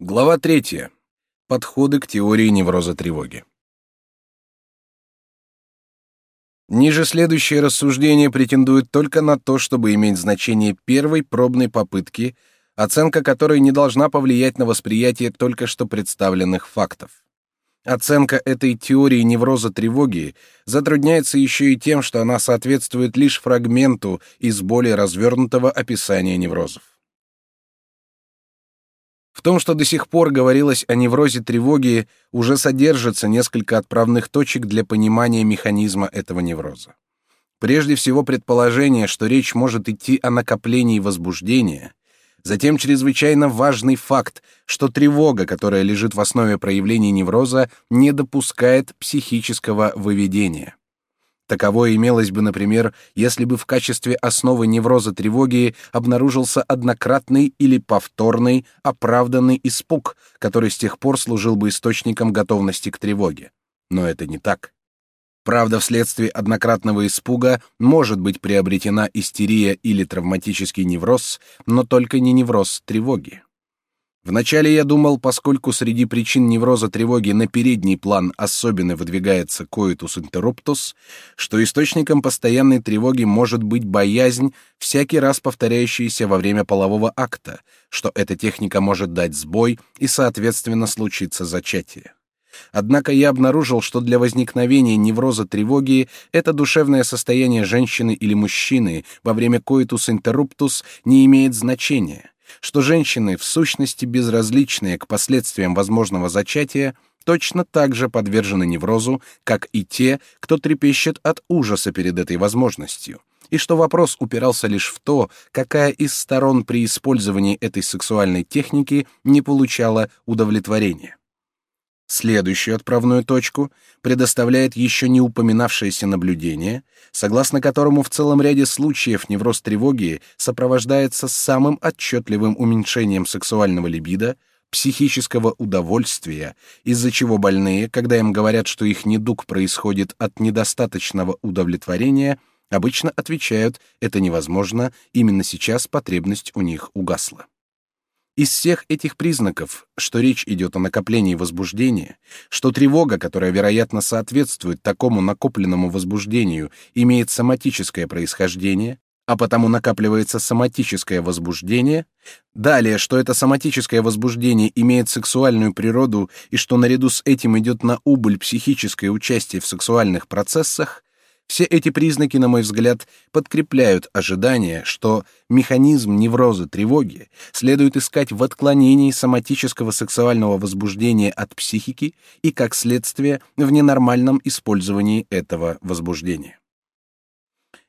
Глава третья. Подходы к теории невроза тревоги. Ниже следующее рассуждение претендует только на то, чтобы иметь значение первой пробной попытки, оценка которой не должна повлиять на восприятие только что представленных фактов. Оценка этой теории невроза тревоги затрудняется еще и тем, что она соответствует лишь фрагменту из более развернутого описания неврозов. В том, что до сих пор говорилось о неврозе тревоги, уже содержится несколько отправных точек для понимания механизма этого невроза. Прежде всего предположение, что речь может идти о накоплении возбуждения, затем чрезвычайно важный факт, что тревога, которая лежит в основе проявлений невроза, не допускает психического выведения. Таковое имелось бы, например, если бы в качестве основы невроза тревоги обнаружился однократный или повторный оправданный испуг, который с тех пор служил бы источником готовности к тревоге. Но это не так. Правда, вследствие однократного испуга может быть приобретена истерия или травматический невроз, но только не невроз тревоги. Вначале я думал, поскольку среди причин невроза тревоги на передний план особенно выдвигается коитус интерруптус, что источником постоянной тревоги может быть боязнь, всякий раз повторяющаяся во время полового акта, что эта техника может дать сбой и, соответственно, случиться зачатие. Однако я обнаружил, что для возникновения невроза тревоги это душевное состояние женщины или мужчины во время коитус интерруптус не имеет значения, что женщины, в сущности безразличные к последствиям возможного зачатия, точно так же подвержены неврозу, как и те, кто трепещет от ужаса перед этой возможностью, и что вопрос упирался лишь в то, какая из сторон при использовании этой сексуальной техники не получала удовлетворения. Следующую отправную точку предоставляет еще не упоминавшееся наблюдение, согласно которому в целом ряде случаев невроз тревоги сопровождается самым отчетливым уменьшением сексуального либидо, психического удовольствия, из-за чего больные, когда им говорят, что их недуг происходит от недостаточного удовлетворения, обычно отвечают «это невозможно, именно сейчас потребность у них угасла». Из всех этих признаков, что речь идет о накоплении возбуждения, что тревога, которая, вероятно, соответствует такому накопленному возбуждению, имеет соматическое происхождение, а потому накапливается соматическое возбуждение, далее, что это соматическое возбуждение имеет сексуальную природу и что наряду с этим идет на убыль психическое участие в сексуальных процессах, все эти признаки, на мой взгляд, подкрепляют ожидание, что механизм невроза тревоги следует искать в отклонении соматического сексуального возбуждения от психики и, как следствие, в ненормальном использовании этого возбуждения.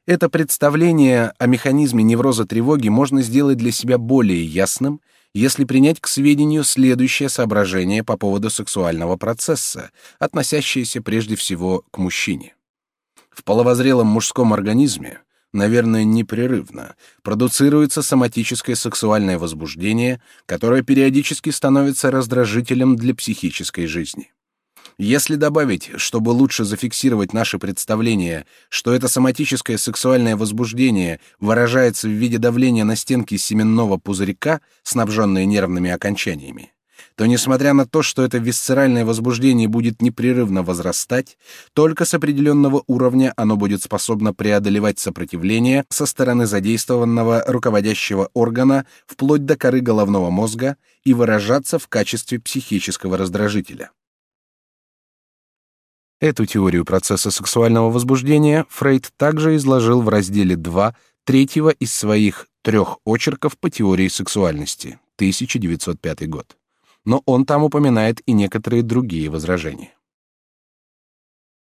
Это представление о механизме невроза тревоги можно сделать для себя более ясным, если принять к сведению следующее соображение по поводу сексуального процесса, относящееся прежде всего к мужчине. В половозрелом мужском организме, наверное, непрерывно, продуцируется соматическое сексуальное возбуждение, которое периодически становится раздражителем для психической жизни. Если добавить, чтобы лучше зафиксировать наше представление, что это соматическое сексуальное возбуждение выражается в виде давления на стенки семенного пузырька, снабженные нервными окончаниями, то, несмотря на то, что это висцеральное возбуждение будет непрерывно возрастать, только с определенного уровня оно будет способно преодолевать сопротивление со стороны задействованного руководящего органа вплоть до коры головного мозга и выражаться в качестве психического раздражителя. Эту теорию процесса сексуального возбуждения Фрейд также изложил в разделе 2 третьего из своих трех очерков по теории сексуальности, 1905 год но он там упоминает и некоторые другие возражения.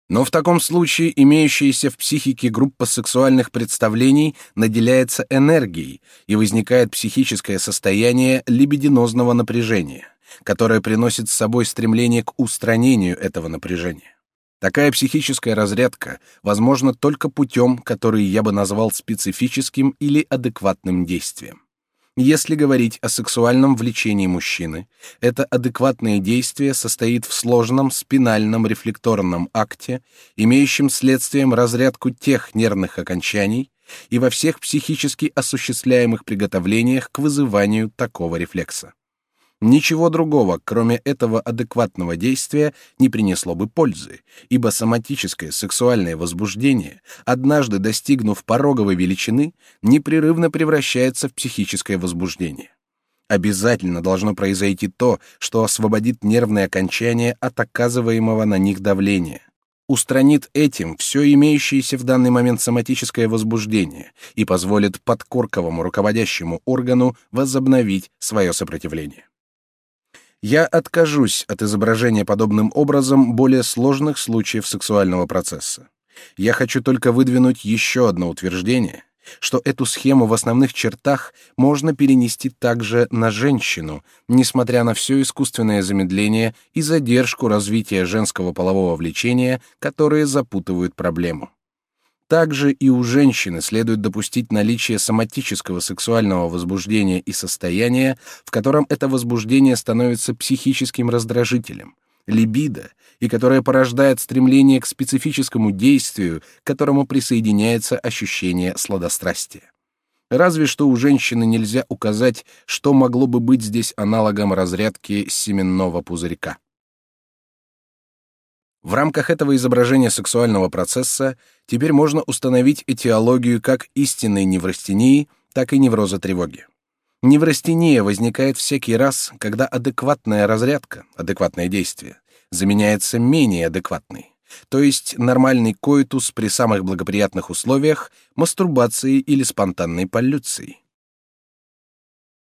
Но в таком случае имеющаяся в психике группа сексуальных представлений наделяется энергией, и возникает психическое состояние либидинозного напряжения, которое приносит с собой стремление к устранению этого напряжения. Такая психическая разрядка возможна только путем, который я бы назвал специфическим или адекватным действием. Если говорить о сексуальном влечении мужчины, это адекватное действие состоит в сложном спинальном рефлекторном акте, имеющем следствием разрядку тех нервных окончаний и во всех психически осуществляемых приготовлениях к вызыванию такого рефлекса. Ничего другого, кроме этого адекватного действия, не принесло бы пользы, ибо соматическое сексуальное возбуждение, однажды достигнув пороговой величины, непрерывно превращается в психическое возбуждение. Обязательно должно произойти то, что освободит нервные окончания от оказываемого на них давления, устранит этим все имеющееся в данный момент соматическое возбуждение и позволит подкорковому руководящему органу возобновить свое сопротивление. Я откажусь от изображения подобным образом более сложных случаев сексуального процесса. Я хочу только выдвинуть еще одно утверждение, что эту схему в основных чертах можно перенести также на женщину, несмотря на все искусственное замедление и задержку развития женского полового влечения, которые запутывают проблему. Также и у женщины следует допустить наличие соматического сексуального возбуждения и состояния, в котором это возбуждение становится психическим раздражителем, либидо, и которое порождает стремление к специфическому действию, к которому присоединяется ощущение сладострастия. Разве что у женщины нельзя указать, что могло бы быть здесь аналогом разрядки семенного пузырька. В рамках этого изображения сексуального процесса теперь можно установить этиологию как истинной неврастении, так и невроза тревоги. Неврастения возникает всякий раз, когда адекватная разрядка, адекватное действие, заменяется менее адекватной, то есть нормальный коитус при самых благоприятных условиях, мастурбацией или спонтанной полюцией.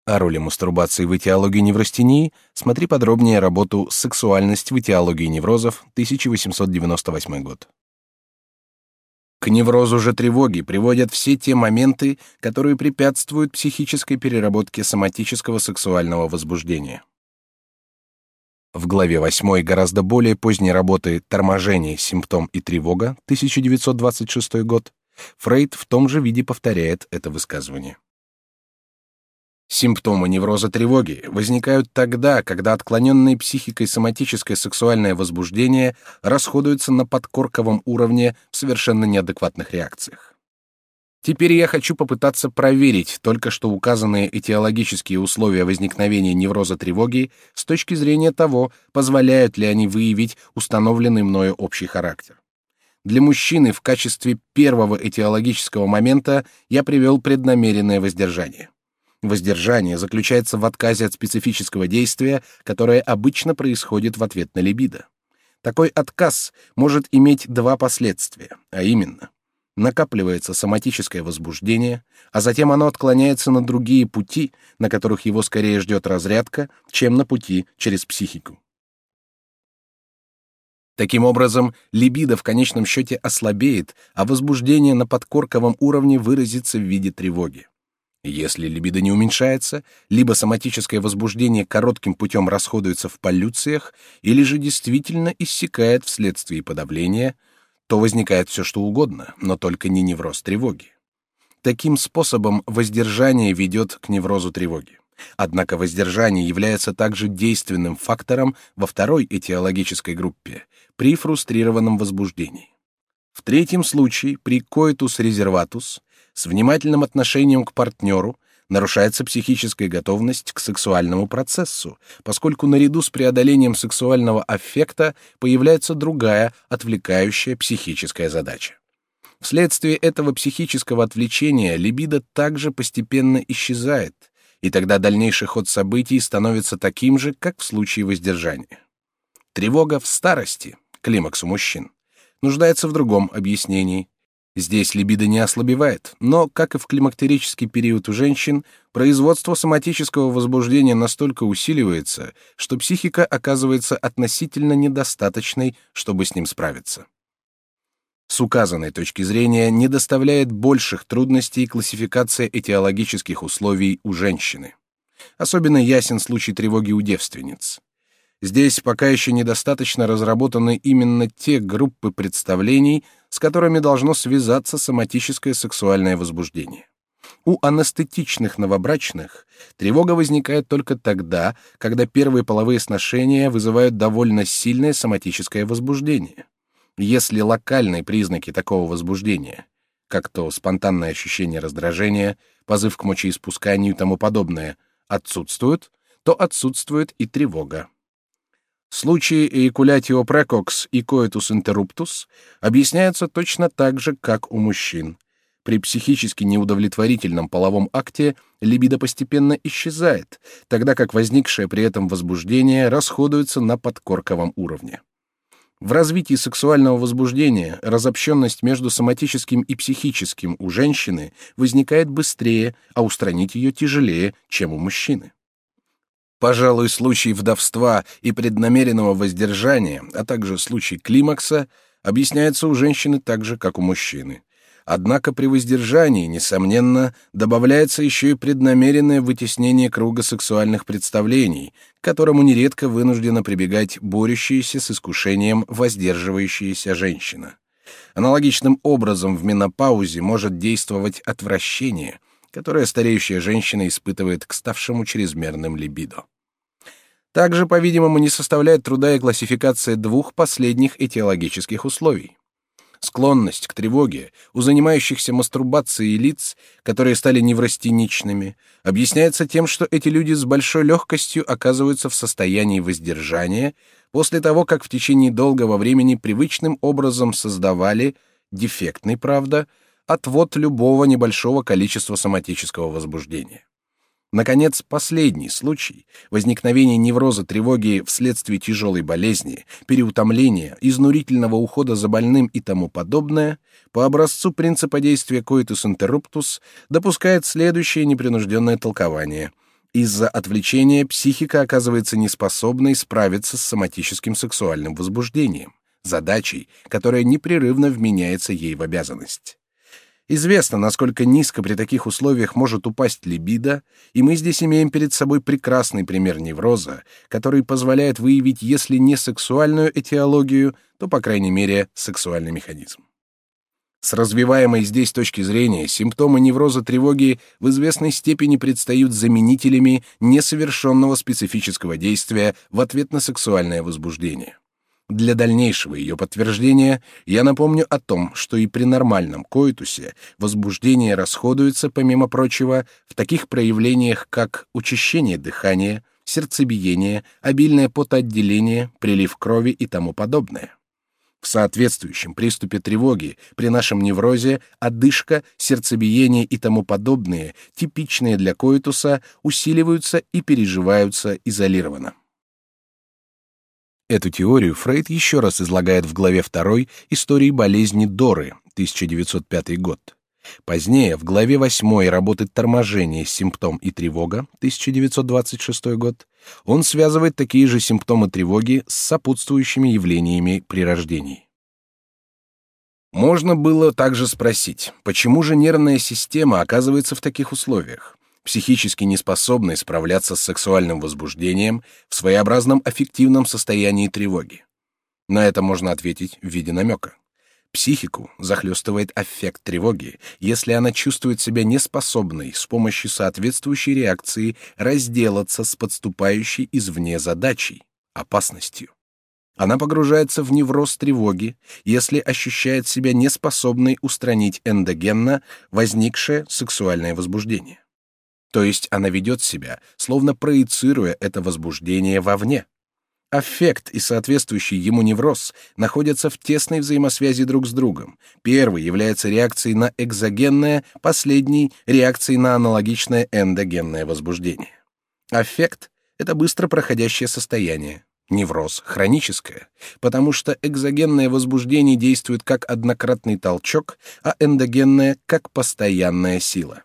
О роли мастурбации в этиологии неврастении смотри подробнее работу «Сексуальность в этиологии неврозов», 1898 год. К неврозу же тревоги приводят все те моменты, которые препятствуют психической переработке соматического сексуального возбуждения. В главе 8 гораздо более поздней работы «Торможение, симптом и тревога» 1926 год Фрейд в том же виде повторяет это высказывание. Симптомы невроза тревоги возникают тогда, когда отклоненное психикой соматическое сексуальное возбуждение расходуется на подкорковом уровне в совершенно неадекватных реакциях. Теперь я хочу попытаться проверить только что указанные этиологические условия возникновения невроза тревоги с точки зрения того, позволяют ли они выявить установленный мною общий характер. Для мужчины в качестве первого этиологического момента я привел преднамеренное воздержание. Воздержание заключается в отказе от специфического действия, которое обычно происходит в ответ на либидо. Такой отказ может иметь два последствия, а именно накапливается соматическое возбуждение, а затем оно отклоняется на другие пути, на которых его скорее ждет разрядка, чем на пути через психику. Таким образом, либидо в конечном счете ослабеет, а возбуждение на подкорковом уровне выразится в виде тревоги. Если либидо не уменьшается, либо соматическое возбуждение коротким путем расходуется в полюциях, или же действительно иссякает вследствие подавления, то возникает все что угодно, но только не невроз тревоги. Таким способом воздержание ведет к неврозу тревоги. Однако воздержание является также действенным фактором во второй этиологической группе при фрустрированном возбуждении. В третьем случае при коитус резерватус с внимательным отношением к партнеру нарушается психическая готовность к сексуальному процессу, поскольку наряду с преодолением сексуального аффекта появляется другая, отвлекающая психическая задача. Вследствие этого психического отвлечения либидо также постепенно исчезает, и тогда дальнейший ход событий становится таким же, как в случае воздержания. Тревога в старости, климакс у мужчин, нуждается в другом объяснении, Здесь либидо не ослабевает, но, как и в климактерический период у женщин, производство соматического возбуждения настолько усиливается, что психика оказывается относительно недостаточной, чтобы с ним справиться. С указанной точки зрения не доставляет больших трудностей классификация этиологических условий у женщины. Особенно ясен случай тревоги у девственниц. Здесь пока еще недостаточно разработаны именно те группы представлений, с которыми должно связаться соматическое сексуальное возбуждение. У анестетичных новобрачных тревога возникает только тогда, когда первые половые сношения вызывают довольно сильное соматическое возбуждение. Если локальные признаки такого возбуждения, как то спонтанное ощущение раздражения, позыв к мочеиспусканию и тому подобное, отсутствуют, то отсутствует и тревога. Случаи эякулятио прекокс и коэтус интерруптус объясняются точно так же, как у мужчин. При психически неудовлетворительном половом акте либидо постепенно исчезает, тогда как возникшее при этом возбуждение расходуется на подкорковом уровне. В развитии сексуального возбуждения разобщенность между соматическим и психическим у женщины возникает быстрее, а устранить ее тяжелее, чем у мужчины. Пожалуй, случай вдовства и преднамеренного воздержания, а также случай климакса, объясняется у женщины так же, как у мужчины. Однако при воздержании, несомненно, добавляется еще и преднамеренное вытеснение круга сексуальных представлений, к которому нередко вынуждена прибегать борющаяся с искушением воздерживающаяся женщина. Аналогичным образом в менопаузе может действовать отвращение, которое стареющая женщина испытывает к ставшему чрезмерным либидо. Также, по-видимому, не составляет труда и классификация двух последних этиологических условий. Склонность к тревоге у занимающихся мастурбацией лиц, которые стали неврастеничными, объясняется тем, что эти люди с большой легкостью оказываются в состоянии воздержания после того, как в течение долгого времени привычным образом создавали, дефектный, правда, отвод любого небольшого количества соматического возбуждения. Наконец, последний случай — возникновение невроза тревоги вследствие тяжелой болезни, переутомления, изнурительного ухода за больным и тому подобное, по образцу принципа действия coitus interruptus допускает следующее непринужденное толкование. Из-за отвлечения психика оказывается неспособной справиться с соматическим сексуальным возбуждением, задачей, которая непрерывно вменяется ей в обязанность. Известно, насколько низко при таких условиях может упасть либидо, и мы здесь имеем перед собой прекрасный пример невроза, который позволяет выявить, если не сексуальную этиологию, то, по крайней мере, сексуальный механизм. С развиваемой здесь точки зрения симптомы невроза тревоги в известной степени предстают заменителями несовершенного специфического действия в ответ на сексуальное возбуждение. Для дальнейшего ее подтверждения я напомню о том, что и при нормальном коитусе возбуждение расходуется, помимо прочего, в таких проявлениях, как учащение дыхания, сердцебиение, обильное потоотделение, прилив крови и тому подобное. В соответствующем приступе тревоги при нашем неврозе одышка, сердцебиение и тому подобные, типичные для коитуса, усиливаются и переживаются изолированно. Эту теорию Фрейд еще раз излагает в главе 2 истории болезни Доры, 1905 год. Позднее, в главе 8 работы «Торможение, симптом и тревога», 1926 год, он связывает такие же симптомы тревоги с сопутствующими явлениями при рождении. Можно было также спросить, почему же нервная система оказывается в таких условиях? Психически неспособной справляться с сексуальным возбуждением в своеобразном аффективном состоянии тревоги. На это можно ответить в виде намека. Психику захлестывает аффект тревоги, если она чувствует себя неспособной с помощью соответствующей реакции разделаться с подступающей извне задачей, опасностью. Она погружается в невроз тревоги, если ощущает себя неспособной устранить эндогенно возникшее сексуальное возбуждение. То есть она ведет себя, словно проецируя это возбуждение вовне. Аффект и соответствующий ему невроз находятся в тесной взаимосвязи друг с другом. Первый является реакцией на экзогенное, последний — реакцией на аналогичное эндогенное возбуждение. Аффект — это быстро проходящее состояние. Невроз — хроническое, потому что экзогенное возбуждение действует как однократный толчок, а эндогенное — как постоянная сила.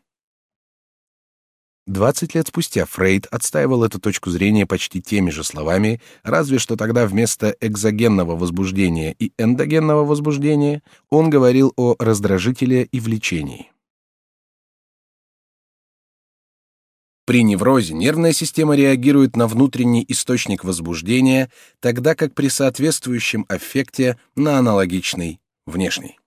Двадцать лет спустя Фрейд отстаивал эту точку зрения почти теми же словами, разве что тогда вместо экзогенного возбуждения и эндогенного возбуждения он говорил о раздражителе и влечении. При неврозе нервная система реагирует на внутренний источник возбуждения, тогда как при соответствующем аффекте на аналогичный внешний.